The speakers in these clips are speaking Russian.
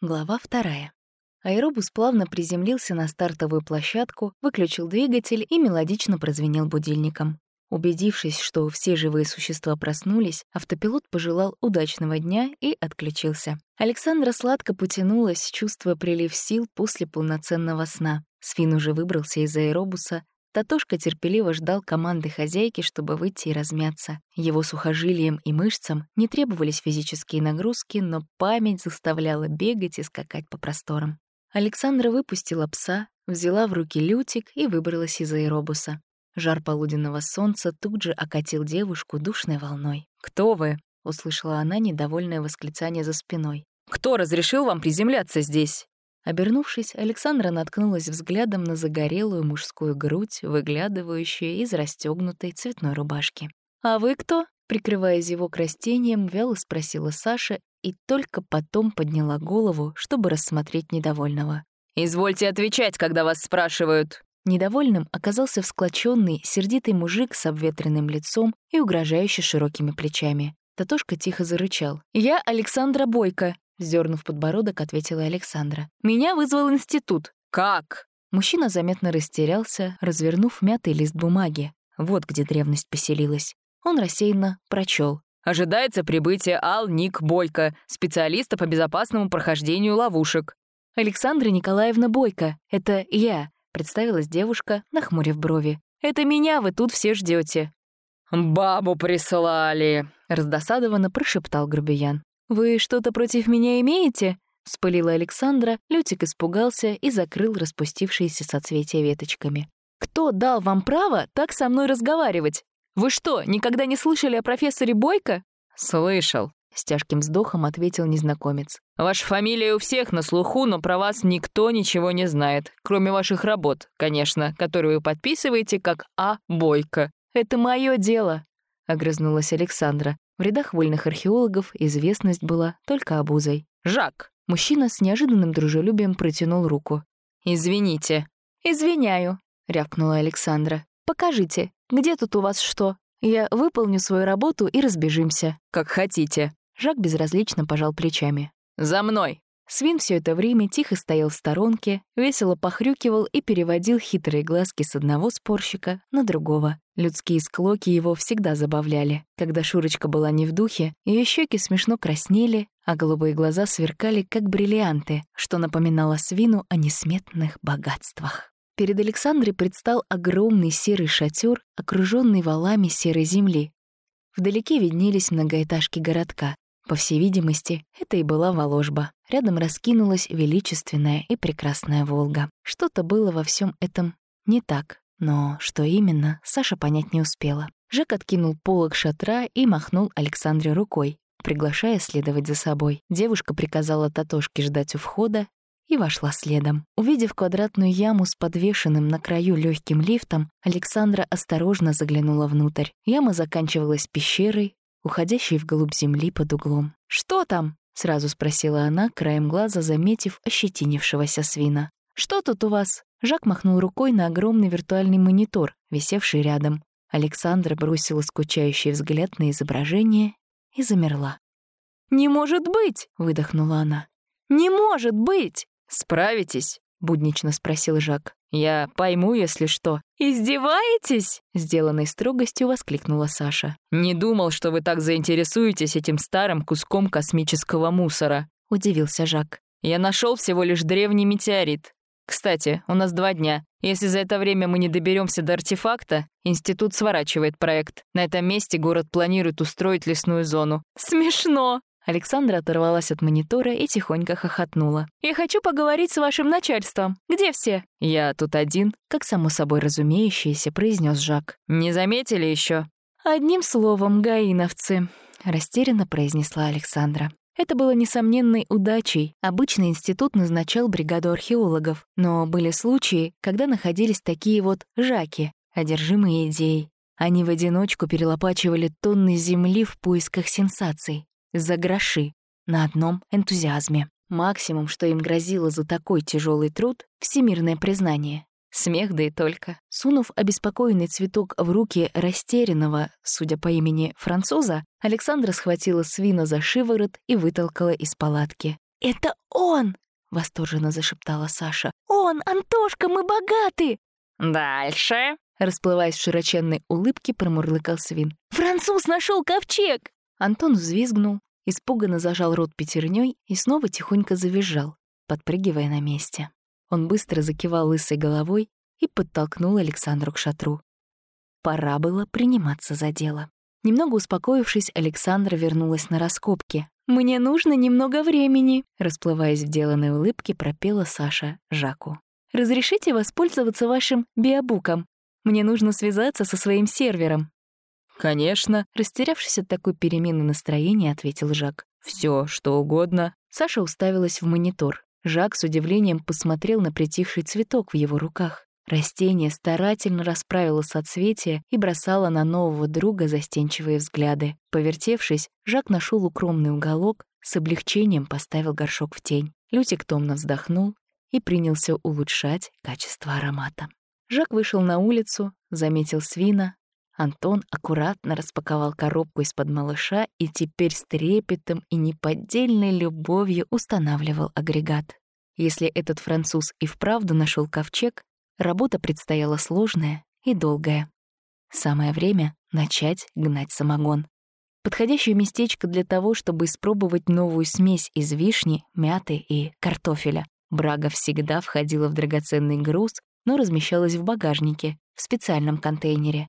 Глава вторая. Аэробус плавно приземлился на стартовую площадку, выключил двигатель и мелодично прозвенел будильником. Убедившись, что все живые существа проснулись, автопилот пожелал удачного дня и отключился. Александра сладко потянулась, чувствуя прилив сил после полноценного сна. Свин уже выбрался из аэробуса, Татошка терпеливо ждал команды хозяйки, чтобы выйти и размяться. Его сухожилиям и мышцам не требовались физические нагрузки, но память заставляла бегать и скакать по просторам. Александра выпустила пса, взяла в руки лютик и выбралась из аэробуса. Жар полуденного солнца тут же окатил девушку душной волной. «Кто вы?» — услышала она недовольное восклицание за спиной. «Кто разрешил вам приземляться здесь?» Обернувшись, Александра наткнулась взглядом на загорелую мужскую грудь, выглядывающую из расстёгнутой цветной рубашки. «А вы кто?» — прикрываясь его к растениям, вяло спросила Саша и только потом подняла голову, чтобы рассмотреть недовольного. «Извольте отвечать, когда вас спрашивают!» Недовольным оказался всклоченный, сердитый мужик с обветренным лицом и угрожающе широкими плечами. Татошка тихо зарычал. «Я Александра Бойко, Вздернув подбородок, ответила Александра. «Меня вызвал институт». «Как?» Мужчина заметно растерялся, развернув мятый лист бумаги. Вот где древность поселилась. Он рассеянно прочел. «Ожидается прибытие Ал Ник Бойко, специалиста по безопасному прохождению ловушек». «Александра Николаевна Бойко, это я», — представилась девушка, нахмурив брови. «Это меня вы тут все ждете. «Бабу прислали», — раздосадованно прошептал грубиян. «Вы что-то против меня имеете?» — спылила Александра, Лютик испугался и закрыл распустившиеся соцветия веточками. «Кто дал вам право так со мной разговаривать? Вы что, никогда не слышали о профессоре Бойко?» «Слышал», — с тяжким вздохом ответил незнакомец. «Ваша фамилия у всех на слуху, но про вас никто ничего не знает, кроме ваших работ, конечно, которые вы подписываете как А. Бойко». «Это мое дело», — огрызнулась Александра. В рядах вольных археологов известность была только обузой. «Жак!» Мужчина с неожиданным дружелюбием протянул руку. «Извините». «Извиняю», — рявкнула Александра. «Покажите, где тут у вас что? Я выполню свою работу и разбежимся». «Как хотите». Жак безразлично пожал плечами. «За мной!» Свин все это время тихо стоял в сторонке, весело похрюкивал и переводил хитрые глазки с одного спорщика на другого. Людские склоки его всегда забавляли. Когда Шурочка была не в духе, ее щеки смешно краснели, а голубые глаза сверкали, как бриллианты, что напоминало свину о несметных богатствах. Перед Александрой предстал огромный серый шатер, окруженный валами серой земли. Вдалеке виднелись многоэтажки городка. По всей видимости, это и была Воложба. Рядом раскинулась величественная и прекрасная Волга. Что-то было во всем этом не так, но что именно, Саша понять не успела. Жек откинул полог шатра и махнул Александре рукой, приглашая следовать за собой. Девушка приказала Татошке ждать у входа и вошла следом. Увидев квадратную яму с подвешенным на краю легким лифтом, Александра осторожно заглянула внутрь. Яма заканчивалась пещерой, уходящей вглубь земли под углом. «Что там?» — сразу спросила она, краем глаза заметив ощетинившегося свина. «Что тут у вас?» Жак махнул рукой на огромный виртуальный монитор, висевший рядом. Александра бросила скучающий взгляд на изображение и замерла. «Не может быть!» — выдохнула она. «Не может быть!» «Справитесь?» — буднично спросил Жак. «Я пойму, если что». «Издеваетесь?» — сделанной строгостью воскликнула Саша. «Не думал, что вы так заинтересуетесь этим старым куском космического мусора», — удивился Жак. «Я нашел всего лишь древний метеорит. Кстати, у нас два дня. Если за это время мы не доберемся до артефакта, институт сворачивает проект. На этом месте город планирует устроить лесную зону». «Смешно!» Александра оторвалась от монитора и тихонько хохотнула. «Я хочу поговорить с вашим начальством. Где все?» «Я тут один», — как само собой разумеющееся, произнес Жак. «Не заметили еще? «Одним словом, гаиновцы», — растерянно произнесла Александра. Это было несомненной удачей. Обычно институт назначал бригаду археологов, но были случаи, когда находились такие вот «жаки», одержимые идеей. Они в одиночку перелопачивали тонны земли в поисках сенсаций за гроши, на одном энтузиазме. Максимум, что им грозило за такой тяжелый труд — всемирное признание. Смех да и только. Сунув обеспокоенный цветок в руки растерянного, судя по имени, француза, Александра схватила свина за шиворот и вытолкала из палатки. это он!» — восторженно зашептала Саша. «Он! Антошка, мы богаты!» «Дальше!» — расплываясь в широченной улыбке, промурлыкал свин. «Француз нашел ковчег!» Антон взвизгнул, испуганно зажал рот пятерней и снова тихонько завизжал, подпрыгивая на месте. Он быстро закивал лысой головой и подтолкнул Александру к шатру. Пора было приниматься за дело. Немного успокоившись, Александра вернулась на раскопки. «Мне нужно немного времени», — расплываясь в деланной улыбке, пропела Саша Жаку. «Разрешите воспользоваться вашим биобуком? Мне нужно связаться со своим сервером». «Конечно», — растерявшись от такой перемены настроения, ответил Жак. Все, что угодно». Саша уставилась в монитор. Жак с удивлением посмотрел на притихший цветок в его руках. Растение старательно расправило соцветия и бросало на нового друга застенчивые взгляды. Повертевшись, Жак нашел укромный уголок, с облегчением поставил горшок в тень. Лютик томно вздохнул и принялся улучшать качество аромата. Жак вышел на улицу, заметил свина. Антон аккуратно распаковал коробку из-под малыша и теперь с трепетом и неподдельной любовью устанавливал агрегат. Если этот француз и вправду нашел ковчег, Работа предстояла сложная и долгая. Самое время начать гнать самогон. Подходящее местечко для того, чтобы испробовать новую смесь из вишни, мяты и картофеля. Брага всегда входила в драгоценный груз, но размещалась в багажнике, в специальном контейнере.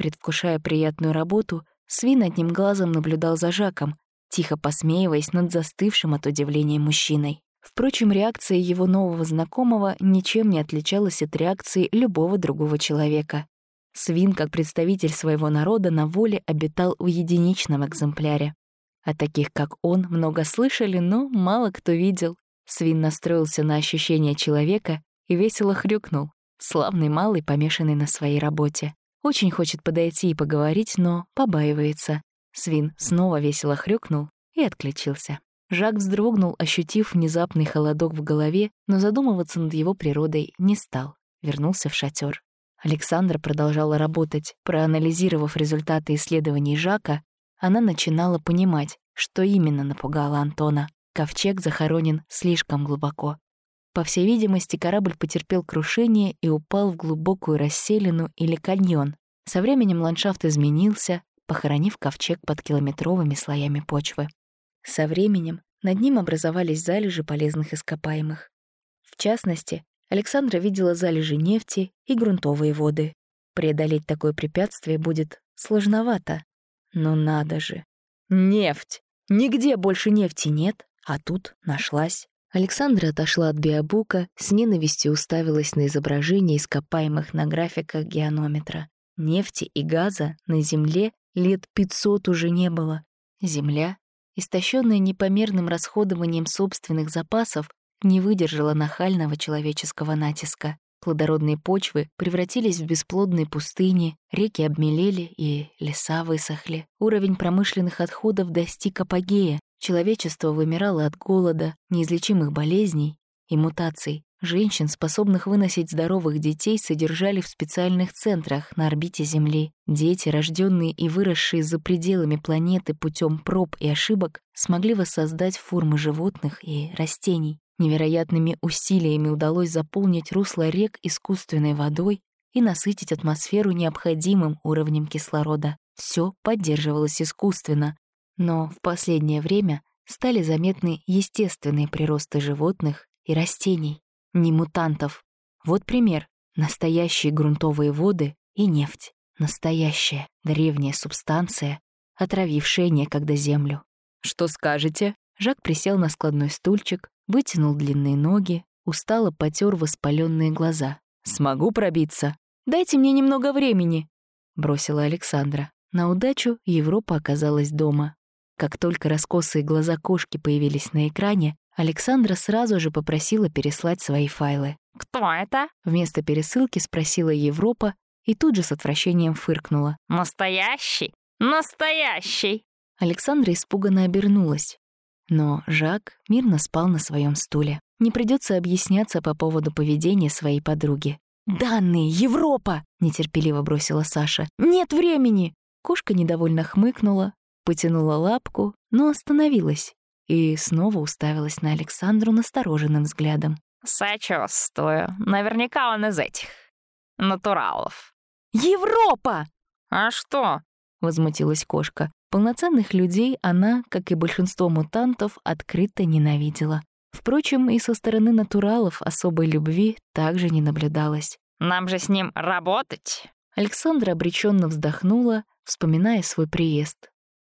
Предвкушая приятную работу, Свин одним глазом наблюдал за Жаком, тихо посмеиваясь над застывшим от удивления мужчиной. Впрочем, реакция его нового знакомого ничем не отличалась от реакции любого другого человека. Свин, как представитель своего народа, на воле обитал в единичном экземпляре. О таких, как он, много слышали, но мало кто видел. Свин настроился на ощущение человека и весело хрюкнул. Славный малый, помешанный на своей работе. Очень хочет подойти и поговорить, но побаивается. Свин снова весело хрюкнул и отключился. Жак вздрогнул, ощутив внезапный холодок в голове, но задумываться над его природой не стал. Вернулся в шатер. Александра продолжала работать. Проанализировав результаты исследований Жака, она начинала понимать, что именно напугало Антона. Ковчег захоронен слишком глубоко. По всей видимости, корабль потерпел крушение и упал в глубокую расселину или каньон. Со временем ландшафт изменился, похоронив ковчег под километровыми слоями почвы. Со временем над ним образовались залежи полезных ископаемых. В частности, Александра видела залежи нефти и грунтовые воды. Преодолеть такое препятствие будет сложновато. Но надо же. Нефть! Нигде больше нефти нет, а тут нашлась. Александра отошла от биобука, с ненавистью уставилась на изображение ископаемых на графиках геонометра. Нефти и газа на Земле лет 500 уже не было. Земля истощенная непомерным расходованием собственных запасов, не выдержала нахального человеческого натиска. Плодородные почвы превратились в бесплодные пустыни, реки обмелели и леса высохли. Уровень промышленных отходов достиг апогея, человечество вымирало от голода, неизлечимых болезней и мутаций. Женщин, способных выносить здоровых детей, содержали в специальных центрах на орбите Земли. Дети, рожденные и выросшие за пределами планеты путем проб и ошибок, смогли воссоздать формы животных и растений. Невероятными усилиями удалось заполнить русло рек искусственной водой и насытить атмосферу необходимым уровнем кислорода. Все поддерживалось искусственно, но в последнее время стали заметны естественные приросты животных и растений не мутантов. Вот пример. Настоящие грунтовые воды и нефть. Настоящая древняя субстанция, отравившая некогда землю. «Что скажете?» Жак присел на складной стульчик, вытянул длинные ноги, устало потер воспаленные глаза. «Смогу пробиться?» «Дайте мне немного времени», — бросила Александра. На удачу Европа оказалась дома. Как только раскосые глаза кошки появились на экране, Александра сразу же попросила переслать свои файлы. «Кто это?» Вместо пересылки спросила Европа и тут же с отвращением фыркнула. «Настоящий? Настоящий!» Александра испуганно обернулась. Но Жак мирно спал на своем стуле. Не придется объясняться по поводу поведения своей подруги. «Данные! Европа!» — нетерпеливо бросила Саша. «Нет времени!» Кошка недовольно хмыкнула, потянула лапку, но остановилась и снова уставилась на Александру настороженным взглядом. «Сочувствую. Наверняка он из этих. Натуралов». «Европа!» «А что?» — возмутилась кошка. Полноценных людей она, как и большинство мутантов, открыто ненавидела. Впрочем, и со стороны натуралов особой любви также не наблюдалось. «Нам же с ним работать!» Александра обреченно вздохнула, вспоминая свой приезд.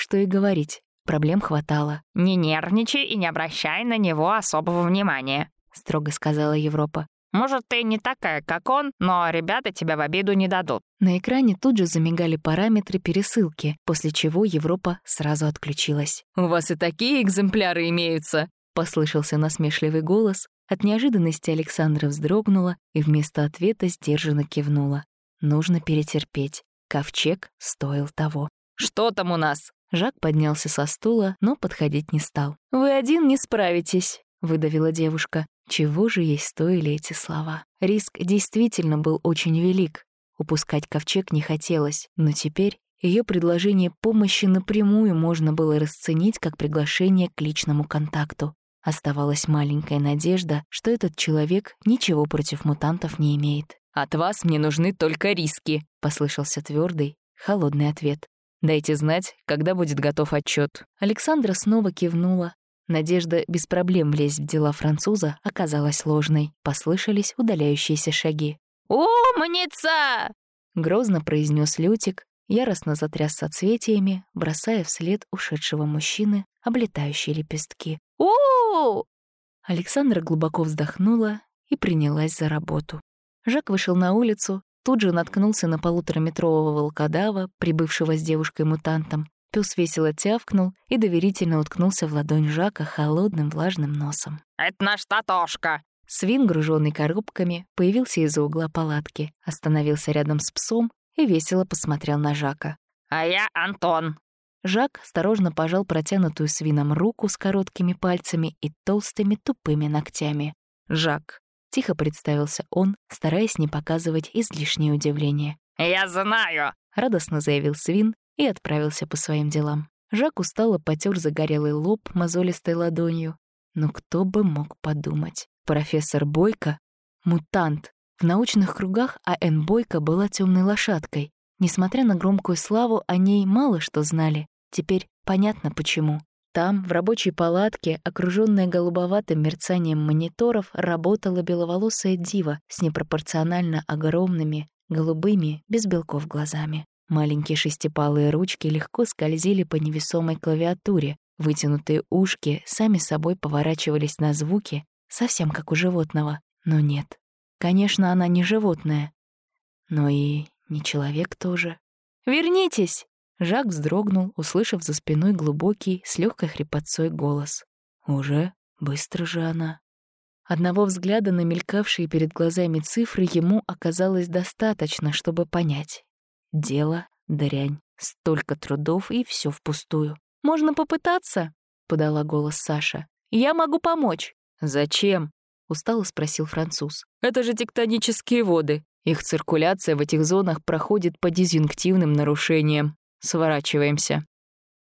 Что и говорить, проблем хватало. «Не нервничай и не обращай на него особого внимания», — строго сказала Европа. «Может, ты не такая, как он, но ребята тебя в обиду не дадут». На экране тут же замигали параметры пересылки, после чего Европа сразу отключилась. «У вас и такие экземпляры имеются», — послышался насмешливый голос. От неожиданности Александра вздрогнула и вместо ответа сдержанно кивнула. Нужно перетерпеть. Ковчег стоил того. «Что там у нас?» Жак поднялся со стула, но подходить не стал. «Вы один не справитесь», — выдавила девушка. Чего же ей стоили эти слова? Риск действительно был очень велик. Упускать ковчег не хотелось, но теперь ее предложение помощи напрямую можно было расценить как приглашение к личному контакту. Оставалась маленькая надежда, что этот человек ничего против мутантов не имеет. «От вас мне нужны только риски», — послышался твердый, холодный ответ. «Дайте знать, когда будет готов отчет. Александра снова кивнула, Надежда без проблем влезть в дела француза оказалась ложной. Послышались удаляющиеся шаги. «Умница!» — грозно произнес Лютик, яростно затряс соцветиями, бросая вслед ушедшего мужчины облетающие лепестки. у, -у, Александра глубоко вздохнула и принялась за работу. Жак вышел на улицу, тут же наткнулся на полутораметрового волкодава, прибывшего с девушкой-мутантом. Пёс весело тявкнул и доверительно уткнулся в ладонь Жака холодным влажным носом. «Это наш Татошка!» Свин, груженный коробками, появился из-за угла палатки, остановился рядом с псом и весело посмотрел на Жака. «А я Антон». Жак осторожно пожал протянутую свином руку с короткими пальцами и толстыми тупыми ногтями. «Жак», — тихо представился он, стараясь не показывать излишнее удивление. «Я знаю», — радостно заявил свин и отправился по своим делам. Жак устало потер загорелый лоб мозолистой ладонью. Но кто бы мог подумать? Профессор Бойко — мутант. В научных кругах А.Н. Бойко была темной лошадкой. Несмотря на громкую славу, о ней мало что знали. Теперь понятно почему. Там, в рабочей палатке, окружённая голубоватым мерцанием мониторов, работала беловолосая дива с непропорционально огромными, голубыми, без белков глазами. Маленькие шестипалые ручки легко скользили по невесомой клавиатуре, вытянутые ушки сами собой поворачивались на звуки, совсем как у животного. Но нет, конечно, она не животное. Но и не человек тоже. «Вернитесь!» Жак вздрогнул, услышав за спиной глубокий, с легкой хрипотцой голос. «Уже? Быстро же она!» Одного взгляда на мелькавшие перед глазами цифры ему оказалось достаточно, чтобы понять. Дело, дрянь, столько трудов и все впустую. «Можно попытаться?» — подала голос Саша. «Я могу помочь». «Зачем?» — устало спросил француз. «Это же тектонические воды. Их циркуляция в этих зонах проходит по дизъюнктивным нарушениям. Сворачиваемся».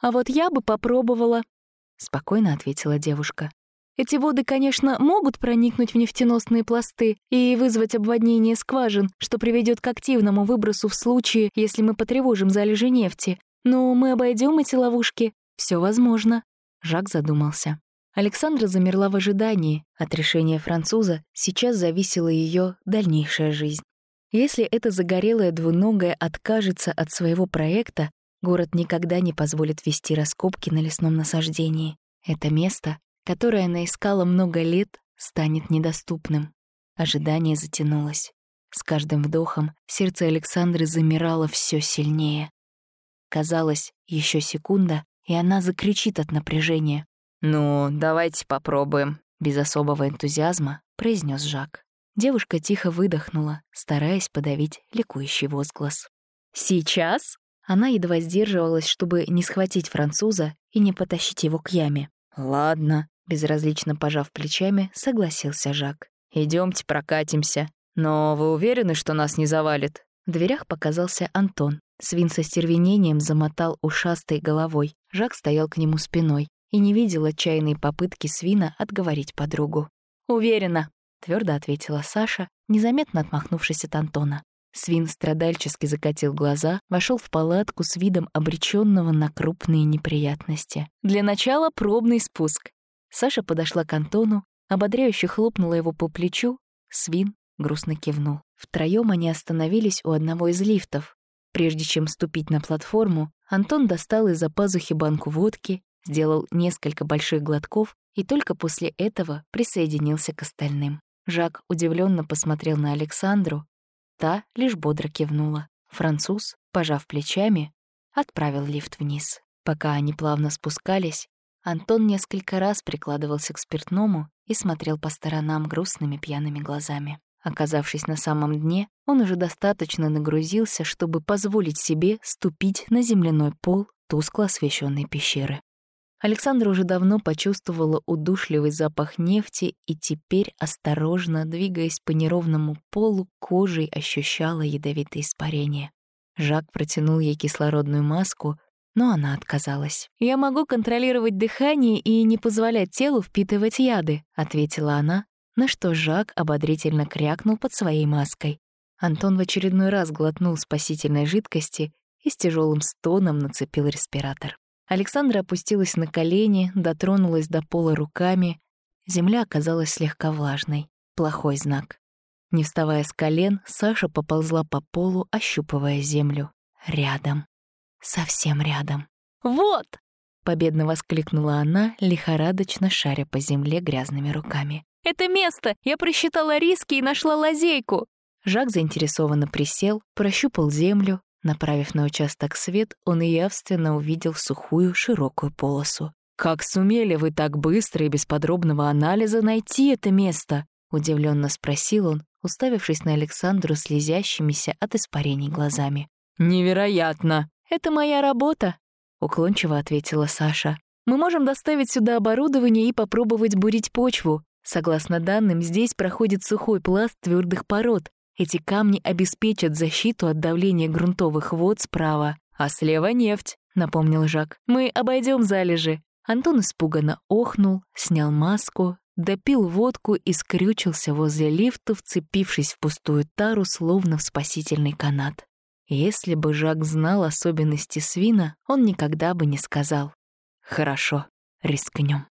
«А вот я бы попробовала», — спокойно ответила девушка. Эти воды, конечно, могут проникнуть в нефтеносные пласты и вызвать обводнение скважин, что приведет к активному выбросу в случае, если мы потревожим залежи нефти. Но мы обойдем эти ловушки. Все возможно. Жак задумался. Александра замерла в ожидании. От решения француза сейчас зависела ее дальнейшая жизнь. Если эта загорелая двуногая откажется от своего проекта, город никогда не позволит вести раскопки на лесном насаждении. Это место которое она искала много лет, станет недоступным. Ожидание затянулось. С каждым вдохом сердце Александры замирало все сильнее. Казалось, еще секунда, и она закричит от напряжения. «Ну, давайте попробуем», — без особого энтузиазма произнес Жак. Девушка тихо выдохнула, стараясь подавить ликующий возглас. «Сейчас?» Она едва сдерживалась, чтобы не схватить француза и не потащить его к яме. «Ладно», Безразлично пожав плечами, согласился Жак. Идемте прокатимся. Но вы уверены, что нас не завалит?» В дверях показался Антон. Свин со стервенением замотал ушастой головой. Жак стоял к нему спиной. и не видел отчаянной попытки свина отговорить подругу. «Уверена», — твердо ответила Саша, незаметно отмахнувшись от Антона. Свин страдальчески закатил глаза, вошел в палатку с видом обреченного на крупные неприятности. Для начала пробный спуск. Саша подошла к Антону, ободряюще хлопнула его по плечу. Свин грустно кивнул. Втроем они остановились у одного из лифтов. Прежде чем ступить на платформу, Антон достал из-за пазухи банку водки, сделал несколько больших глотков и только после этого присоединился к остальным. Жак удивленно посмотрел на Александру, Та лишь бодро кивнула. Француз, пожав плечами, отправил лифт вниз. Пока они плавно спускались, Антон несколько раз прикладывался к спиртному и смотрел по сторонам грустными пьяными глазами. Оказавшись на самом дне, он уже достаточно нагрузился, чтобы позволить себе ступить на земляной пол тускло освещенной пещеры. Александра уже давно почувствовала удушливый запах нефти и теперь, осторожно двигаясь по неровному полу, кожей ощущала ядовитое испарение. Жак протянул ей кислородную маску, но она отказалась. «Я могу контролировать дыхание и не позволять телу впитывать яды», — ответила она, на что Жак ободрительно крякнул под своей маской. Антон в очередной раз глотнул спасительной жидкости и с тяжелым стоном нацепил респиратор. Александра опустилась на колени, дотронулась до пола руками. Земля оказалась слегка влажной. Плохой знак. Не вставая с колен, Саша поползла по полу, ощупывая землю. Рядом. Совсем рядом. «Вот!» — победно воскликнула она, лихорадочно шаря по земле грязными руками. «Это место! Я просчитала риски и нашла лазейку!» Жак заинтересованно присел, прощупал землю, Направив на участок свет, он явственно увидел сухую широкую полосу. «Как сумели вы так быстро и без подробного анализа найти это место?» — удивленно спросил он, уставившись на Александру слезящимися от испарений глазами. «Невероятно! Это моя работа!» — уклончиво ответила Саша. «Мы можем доставить сюда оборудование и попробовать бурить почву. Согласно данным, здесь проходит сухой пласт твердых пород, эти камни обеспечат защиту от давления грунтовых вод справа, а слева нефть, напомнил Жак. Мы обойдем залежи. Антон испуганно охнул, снял маску, допил водку и скрючился возле лифта, вцепившись в пустую тару, словно в спасительный канат. Если бы Жак знал особенности свина, он никогда бы не сказал «Хорошо, рискнем».